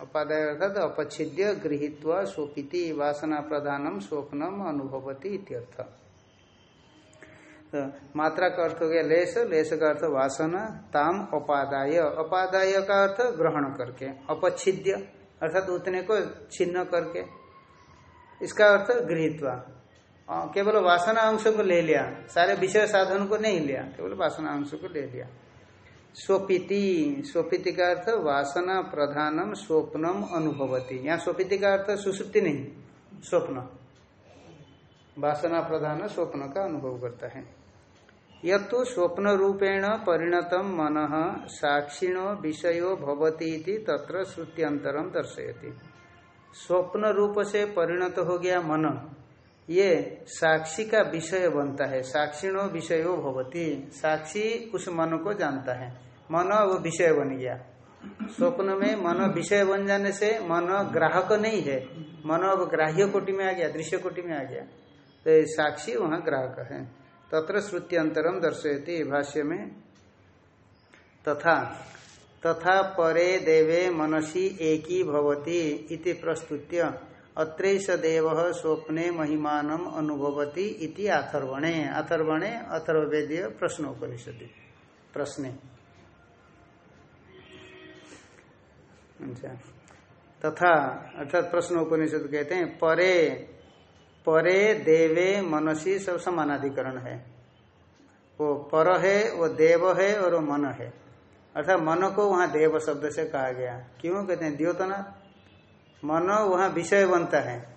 अपादाय अर्थात अपच्छिद्य, गृहीत्वा सोपिति वासना प्रधानम स्वप्नम अनुभवती इत्यर्थ। तो मात्रा का अर्थ हो गया लेश। लेश का अर्थ वासना। ताम अपादाय। अपादाय का अर्थ ग्रहण करके। अपच्छिद्य। अर्थात उतने को छिन्न करके। इसका अर्थ गृहित्वा। केवल वासना अंश को ले लिया। सारे विषय साधन को नहीं लिया, केवल वासना अंश को ले लिया। स्वपिति स्वपिति का अर्थ वासना प्रधानम स्वप्नम अनुभवती। यहाँ स्वपिति का अर्थ सुसुप्ति नहीं, स्वप्न। वासना प्रधान स्वप्न का अनुभव करता है। यह तो स्वप्न रूपेण परिणतम मन साक्षिणो विषयो भवती तत्र श्रुत्यंतरम दर्शयती। स्वप्न रूप से परिणत हो गया मन। ये साक्षी का विषय बनता है। साक्षिणो विषय भवती। साक्षी उस मन को जानता है। मन वो विषय बन गया। स्वप्न में मन विषय बन जाने से मन ग्राहक नहीं है। मन अब ग्राह्य कोटि में आ गया, दृश्य कोटि में आ गया। तो साक्षी वहाँ ग्राहक है। तत्र श्रुति अंतरम दर्शयती भाष्य में। तथा तथा परे देवे मनसी एकी भवती इति अत्रैश देव स्वप्ने महिमानम अनुभवती अथर्वणे। आथर्वणे अथर्वेदीय प्रश्नोपनिषदि। प्रश्न। अच्छा। तथा अर्थात प्रश्न उपनिषद कहते हैं, परे परे देवे मनसी सब समानाधिकरण है। वो पर है, वो देव है और वो मन है। अर्थात मन को वहाँ देव शब्द से कहा गया। क्यों? कहते हैं द्योतनाथ मन वहाँ विषय बनता है।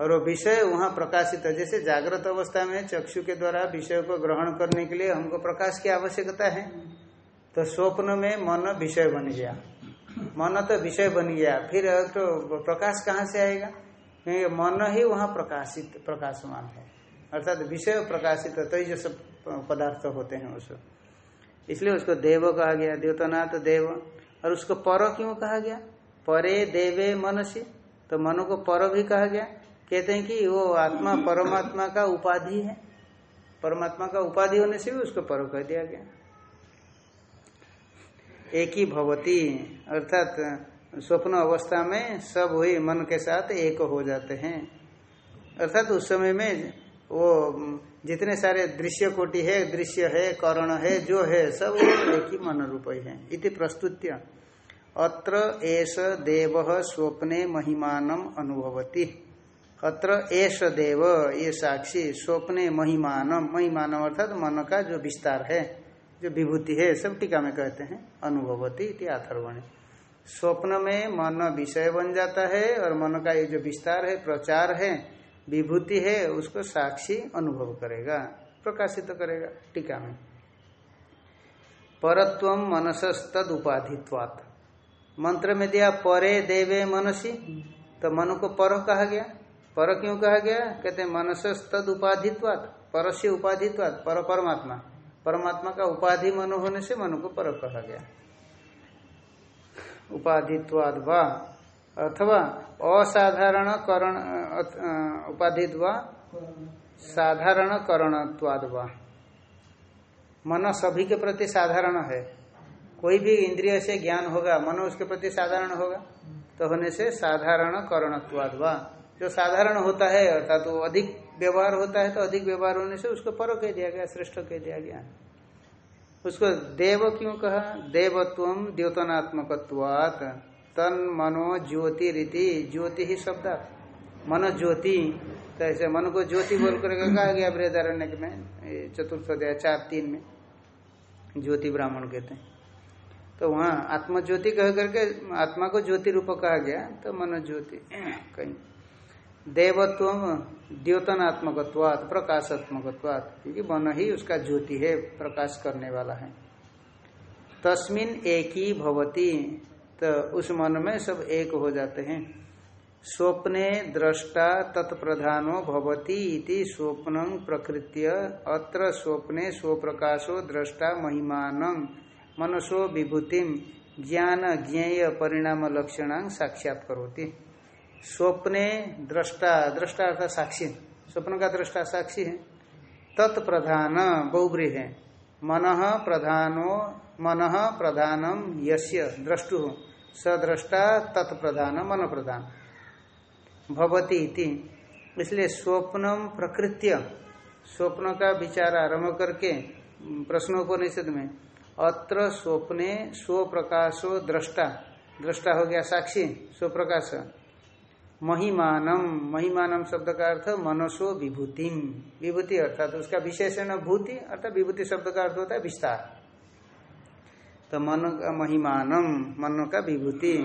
और वो विषय वहाँ प्रकाशित है। जैसे जागृत अवस्था में चक्षु के द्वारा विषय को ग्रहण करने के लिए हमको प्रकाश की आवश्यकता है। तो स्वप्न में मन विषय बन गया। मन तो विषय बन गया। फिर तो प्रकाश कहाँ से आएगा? क्योंकि मन ही वहाँ प्रकाशित, प्रकाशमान है। अर्थात विषय प्रकाशित तो जो सब पदार्थ होते हैं उसको। इसलिए उसको देव कहा गया। देवतनाथ देव। और उसको पर क्यों कहा गया? परे देवे मनसी। तो मनो को पर भी कहा गया। कहते हैं कि वो आत्मा परमात्मा का उपाधि है। परमात्मा का उपाधि होने से भी उसको पर कह दिया गया। एक ही भवती, अर्थात स्वप्न अवस्था में सब हुई मन के साथ एक हो जाते हैं। अर्थात उस समय में वो, जितने सारे दृश्य कोटि है, दृश्य है, करण है, जो है, सब एक ही मन रूप ही। इति प्रस्तुत्य। अत्र एष देव स्वप्ने महिमानम अनुभवती। अत्र एष देव, ये साक्षी, स्वप्ने महिमानम महिमानम अर्थात मन का जो विस्तार है, जो विभूति है, सब टीका में कहते हैं, अनुभवती इति अथर्वणी स्वप्न में मन विषय बन जाता है और मन का ये जो विस्तार है, प्रचार है, विभूति है, उसको साक्षी अनुभव करेगा, प्रकाशित तो करेगा, टीका में। परत्व मनसस्तद उपाधित्वात् मंत्र में दिया, परे देवे मनसी। तो मन को पर कहा गया। पर क्यों कहा गया? कहते हैं मनस तद उपाधित्वात, पर से उपाधित्वात पर परमात्मा। परमात्मा का उपाधि मन होने से मन को पर कहा गया। उपाधित्वाद वा, अथवा असाधारण करण उपाधित वा साधारण करणत्वाद वा। मन सभी के प्रति साधारण है। कोई भी इंद्रिय से ज्ञान होगा, मनो उसके प्रति साधारण होगा तो होने से साधारण करणत्वाद जो साधारण होता है, अर्थात वो अधिक व्यवहार होता है तो अधिक व्यवहार होने से उसको पर कह दिया गया, श्रेष्ठ कह दिया गया। उसको देव क्यों कहा? देवत्व द्योतनात्मकवात तन मनो ज्योति रीति, ज्योति ही शब्द। मन ज्योति तो ऐसे मन को ज्योति बोल कर कहा गया बृहदारण्य में, चतुर्थ चार, तीन में। ज्योति ब्राह्मण कहते हैं। तो वहाँ आत्म ज्योति कह करके आत्मा को ज्योति रूप कहा गया तो मन ज्योति कहीं। देवत्व द्योतनात्मकत्वात, प्रकाशात्मकत्वात, क्योंकि मन ही उसका ज्योति है, प्रकाश करने वाला है। तस्मिन एक ही भवती तो उस मन में सब एक हो जाते हैं। स्वप्ने दृष्टा तत्प्रधानो भवती स्वप्न प्रकृत्य, अत्र स्वप्ने, स्वप्रकाशो दृष्टा महिमान। मनसो विभूति ज्ञान ज्ञेय परिणाम लक्षण साक्षात करोति। स्वप्ने दृष्टा दृष्टा अर्थात साक्षी। स्वप्न का दृष्टा साक्षी है। तत्प्रधान बहुब्री है। मन प्रधानो, मन प्रधानम यश्य द्रष्टु। सद्रष्टा तत्प्रधान मन प्रधान भवती इसलिए स्वप्नम प्रकृत्य। स्वप्न का विचार आरंभ करके, प्रश्नोपनिषद में अत्र स्वप्ने स्व प्रकाशो दृष्टा। दृष्टा हो गया साक्षी स्व प्रकाश महिमानम। महिमानम शब्द का अर्थ मनसो विभूतिम। विभूति अर्थात उसका विशेषण भूति, अर्थात विभूति शब्द का अर्थ होता है विस्तार। तो मन का महिमानम, मन का विभूति।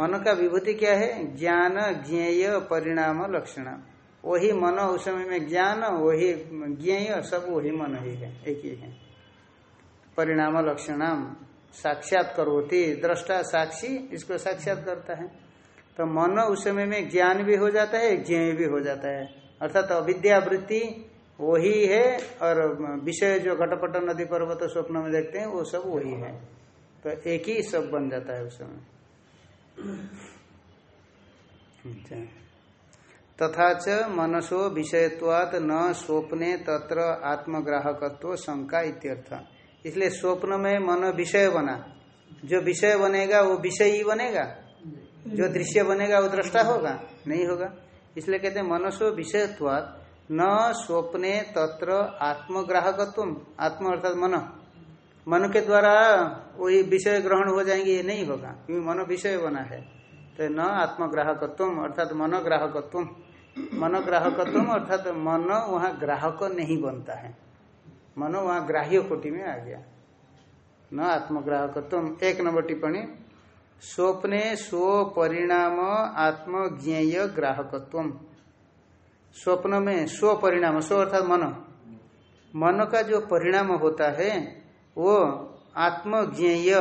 मन का विभूति क्या है? ज्ञान, ज्ञेय, परिणाम, लक्षण। वही मन, उस समय में ज्ञान, वही ज्ञेय, सब वही मन ही है, एक ही है। परिणाम लक्षणम साक्षात करोती, दृष्टा साक्षी इसको साक्षात करता है। तो मन उस समय में ज्ञान भी हो जाता है, ज्ञेय भी हो जाता है। अर्थात तो अविद्यावृत्ति वही है और विषय जो घटपट नदी पर्वत स्वप्न में देखते हैं, वो सब वही है। तो एक ही सब बन जाता है उस समय। अच्छा। तथा च मनसो विषयत्वात न स्वप्ने तत्र आत्मग्राहकत्व शंका इत्यर्थ। इसलिए स्वप्न में मन विषय बना। जो विषय बनेगा, वो विषय ही बनेगा। जो दृश्य बनेगा, वो दृष्टा होगा, नहीं होगा। इसलिए कहते हैं, मनसो विषयत्वात, न स्वप्ने तत्र आत्मग्राहकत्व, आत्म अर्थात मन। मन के द्वारा वही विषय ग्रहण हो जाएँगे, ये नहीं होगा। क्योंकि मन विषय बना है। तो न आत्मग्राहकत्व, अर्थात मन ग्राहकत्व। मन ग्राहकत्व, अर्थात मन वहाँ ग्राहक नहीं बनता है। मन वहाँ ग्राह्य कोटि में आ गया। न आत्मग्राहकत्व। एक नंबर टिप्पणी। स्वप्ने स्व परिणाम आत्मज्ञेय ग्राहकत्व। स्वप्न में स्व परिणाम स्व अर्थात मन। मन का जो परिणाम होता है, वो आत्मज्ञेय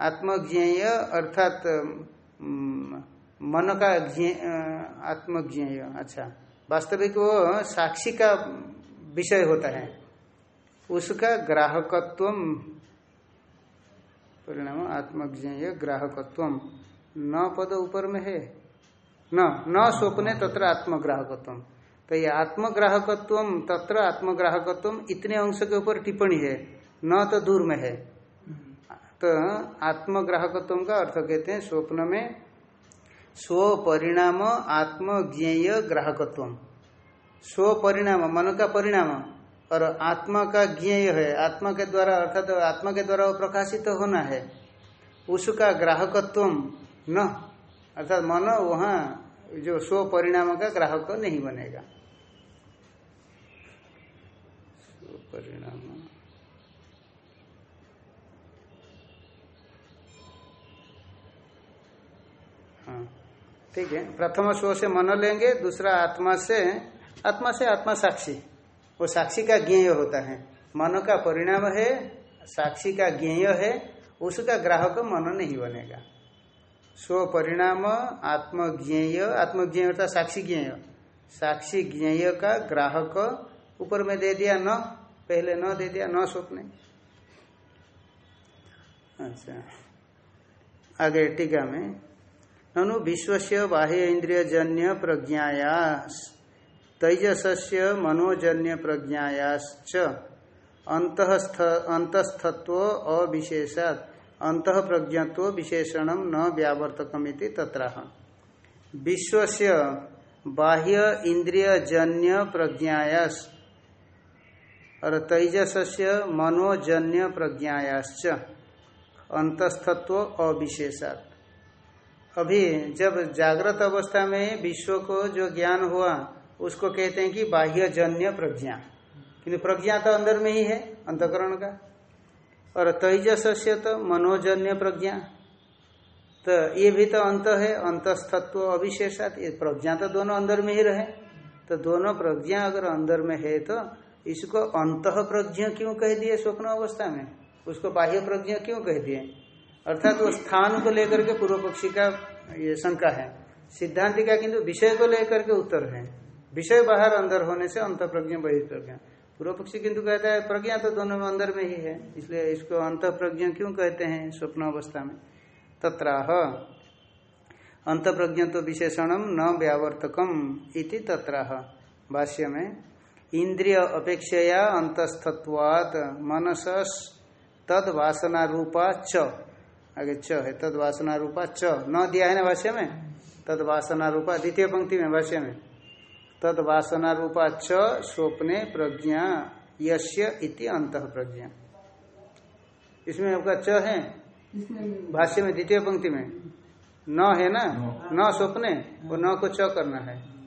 आत्मज्ञेय अर्थात मन का आत्मज्ञेय। अच्छा वास्तविक वो साक्षी का विषय होता है। उसका ग्राहकत्व परिणाम आत्मज्ञेय ग्राहकत्व न पद ऊपर में है। न न स्वप्ने तत्र आत्मग्राहकत्व तो ये आत्मग्राहकत्व तत्र आत्मग्राहकत्व इतने अंश के ऊपर टिप्पणी है। न तो दूर में है। तो आत्मग्राहकत्व का अर्थ कहते हैं स्वप्न में स्व परिणाम आत्मज्ञेय ग्राहकत्व स्व परिणाम मन का परिणाम। और आत्मा का ज्ञेय है। आत्मा के द्वारा, अर्थात तो आत्मा के द्वारा वो प्रकाशित तो होना है। उसका ग्राहकत्व न, अर्थात मन वहाँ जो स्व परिणाम का ग्राहक नहीं बनेगा। हाँ ठीक है। प्रथम स्व से मन लेंगे, दूसरा आत्मा से आत्मा से आत्मा साक्षी। वो साक्षी का ज्ञेय होता है। मन का परिणाम है, साक्षी का ज्ञेय है, उसका ग्राहक मन नहीं बनेगा। स्व परिणाम आत्मज्ञेय आत्मज्ञेय अर्थात साक्षी ज्ञेय। साक्षी ज्ञेय का ग्राहक ऊपर में दे दिया, न, पहले न दे दिया, न स्वप्न। अच्छा। आगे टीका में, ननु विश्व बाह्य इंद्रिय जन्य प्रज्ञाया तैजस्य मनोजन्य प्रज्ञायाश्च अंतस्थत्व अविशेषात अंत प्रज्ञत्व विशेषण न व्यावर्तकमिति तत्र। विश्व बाह्य इंद्रिय जन्य प्रज्ञायास और तेजस से मनोजन्य प्रज्ञायाश्च अंतस्थत्व अविशेषात। अभी जब जागृत अवस्था में विश्व को जो ज्ञान हुआ उसको कहते हैं कि बाह्य जन्य प्रज्ञा। किंतु प्रज्ञा तो अंदर में ही है, अंतकरण का। और तेजस तो मनोजन्य प्रज्ञा। तो ये भी तो अंत है, अंतस्तत्व अविशेषात। ये प्रज्ञा तो दोनों अंदर में ही रहे। तो दोनों प्रज्ञा अगर अंदर में है तो इसको अंत प्रज्ञा क्यों कह दिए स्वप्न अवस्था में? उसको बाह्य प्रज्ञा क्यों कह दिए? अर्थात वो स्थान को लेकर के पूर्व पक्षी का ये शंका है। सिद्धांति का किंतु विषय को लेकर के उत्तर है। विषय बाहर अंदर होने से अंत प्रज्ञा बहिर्प्रज्ञा पूर्व पक्षी किंतु कहता है, प्रज्ञा तो दोनों में अंदर में ही है, इसलिए इसको अंत प्रज्ञा क्यों कहते हैं स्वप्न अवस्था में? तत्राह। अंत प्रज्ञा तो विशेषणम न व्यावर्तकम इति तत्राह। भाष्य में, इंद्रिय अपेक्षया अंतस्थत्वात मनस तद वासना रूपा च। आगे च है तद वासना रूपा च। न दिया है ना भाष्य में? तद वासना रूपा, द्वितीय पंक्ति में, भाष्य में। तद वासना रूपा च स्वप्ने प्रज्ञा, यश्य इति अंत प्रज्ञा। इसमें आपका च है? भाष्य में, द्वितीय पंक्ति में। न है ना? न स्वप्ने वो न को च करना है।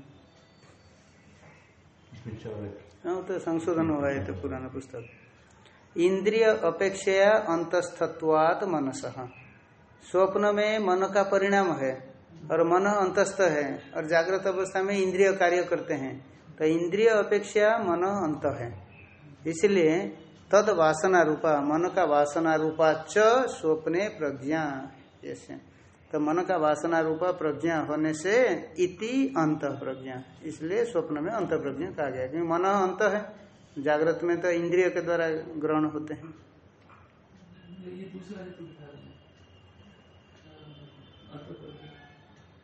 हाँ तो संशोधन हुआ है तो पुराना पुस्तक। इंद्रिय अपेक्षया अंतस्थत्वात मनस। स्वप्न में मन का परिणाम है। और मन अंतस्थ है और जागृत अवस्था में इंद्रिय कार्य करते हैं। तो इंद्रिय अपेक्षा मन अंत है। इसलिए तद वासना रूपा, मन का वासना रूपा च स्वप्ने प्रज्ञा। ऐसे। तो मन का वासना रूपा प्रज्ञा होने से इति अंत प्रज्ञा। इसलिए स्वप्न में अंत प्रज्ञा कहा गया क्योंकि मन अंत है। जागृत में तो इंद्रिय के द्वारा ग्रहण होते हैं।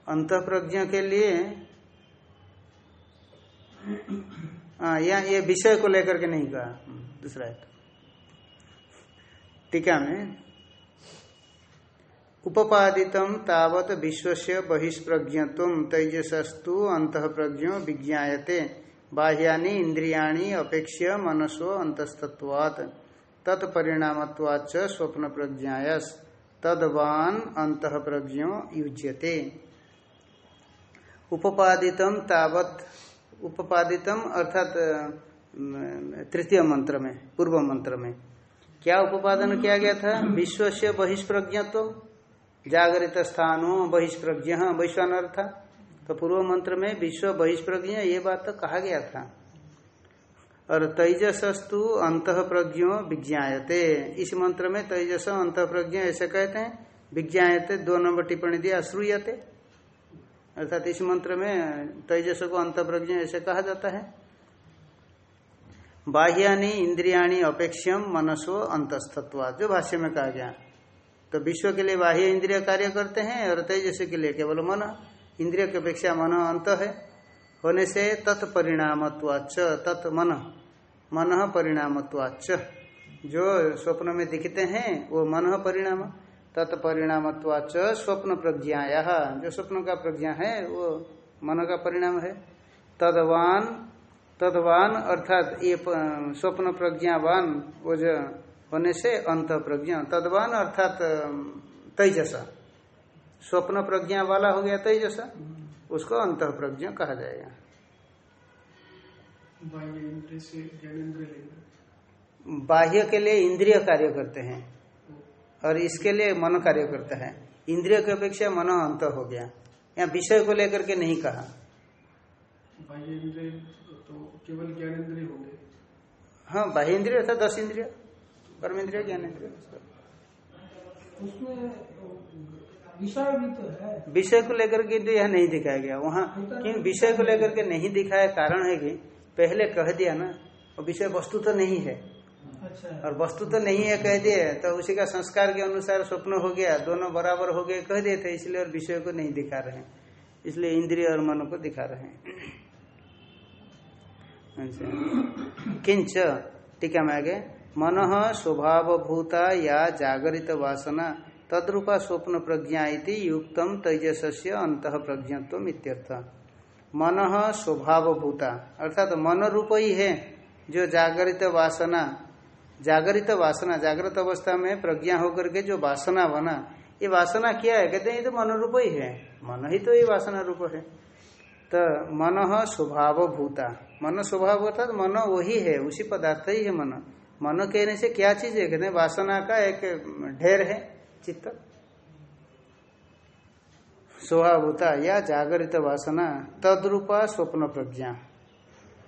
अंत प्रज्ञा के लिए हाँ या ये विषय को लेकर के नहीं कहा, दूसरा है टीका में, उपपादितम तावत विश्वस्य बहिष्प्रज्ञत्व तेजसस्तु अंत प्रज्ञो विज्ञाते बाह्यानि इंद्रियाणि अपेक्ष्य मनसो अंतस्तत्वात् तत्परिणामत्वाच स्वप्न प्रज्ञायस तदवान अंत प्रज्ञो युज्यते। उपपादितम तावत उपपादितम अर्थात तृतीय मंत्र में पूर्व मंत्र में क्या उपादन किया गया था? विश्व से बहिष्प्रज्ञ तो जागृत स्थानो बहिष्प्रज्ञ वैश्वानर था तो पूर्व मंत्र में विश्व बहिष्प्रज्ञ, ये बात तो कहा गया था। और तेजसस्तु अंत प्रज्ञो विज्ञाते इस मंत्र में तेजस अंत प्रज्ञ ऐसे कहते हैं। विज्ञाते दो नंबर टिप्पणी दिया श्रूयते अर्थात इस मंत्र में तेजस को अंत प्रज्ञ ऐसे कहा जाता है। बाह्यानी इंद्रियाणी अपेक्षम मनसो अंतस्तत्वा, जो भाष्य में कहा गया। तो विश्व के लिए बाह्य इंद्रिय कार्य करते हैं और तेजस के लिए केवल मन। इंद्रिय की अपेक्षा मन अंत है। होने से तत्परिणामत्वाच तत् मन। मन परिणामत्वाच जो स्वप्न में दिखते हैं, वो मन परिणाम। तत्परिणामत्वाच स्वप्न प्रज्ञाया जो स्वप्न का प्रज्ञा है वो मन का परिणाम है। तदवान तदवान अर्थात ये स्वप्न प्रज्ञावान वो जो होने से अंत प्रज्ञा तदवान अर्थात तेजसा। स्वप्न प्रज्ञा वाला हो गया तेजसा उसको अंत प्रज्ञा कहा जाएगा। बाह्य के लिए इंद्रिय कार्य करते हैं। और इसके लिए मन कार्य करता है। इंद्रिय की अपेक्षा मन अंत हो गया। यहाँ विषय को लेकर के नहीं कहा। तो केवल ज्ञान इंद्रिय होंगे। हाँ बाह्य इंद्रिय था दस इंद्रिय। कर्म इंद्रिय ज्ञान इंद्रिय विषय भी तो है। विषय को लेकर के तो यह नहीं दिखाया गया। वहाँ क्यों? विषय को लेकर के नहीं दिखाया। कारण है कि पहले कह दिया ना और विषय वस्तु तो नहीं है। और वस्तु तो नहीं है, कह दिए। तो उसी का संस्कार के अनुसार स्वप्न हो गया। दोनों बराबर हो गए, कह दिए थे, इसलिए और विषय को नहीं दिखा रहे इसलिए इंद्रिय और मन को दिखा रहे अच्छा। किंच, टीका में आगे। मन स्वभाव भूता या जागरित वासना, तद्रूपा स्वप्न प्रज्ञा युक्तम तेजस अंत प्रज्ञत्व इत्यर्थ। मन स्वभाव भूता अर्थात मन रूप ही है, जो जागरित वासना जागरित वासना जागृत अवस्था में प्रज्ञा होकर के जो वासना बना, ये वासना क्या है? कहते हैं, ये तो मन रूप ही है। मन ही तो ये वासना रूप है। तो मन स्वभाव भूता मन स्वभाव अर्थात मन वही है, उसी पदार्थ ही है मन। मन कहने से क्या चीज़ है? कहते हैं, वासना का एक ढेर है, चित्त। स्वभावता या जागरित वासना, तद्रूपा स्वप्न प्रज्ञा।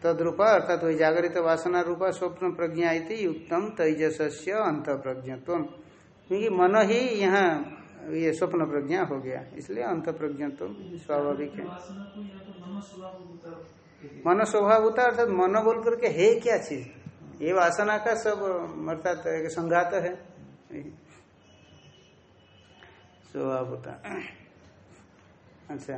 तद्रूपा अर्थात वही जागरित वासना रूपा स्वप्न प्रज्ञा इति युक्तम तेजस अंत प्रज्ञत्व क्योंकि मन ही यहाँ ये स्वप्न प्रज्ञा हो गया, इसलिए अंत प्रज्ञत्व स्वाभाविक है। मनो स्वभाव होता। मन स्वभाव होता है, अर्थात मन बोल करके है क्या चीज़? ये वासना का सब, अर्थात एक संघात है। स्वभाव होता अच्छा।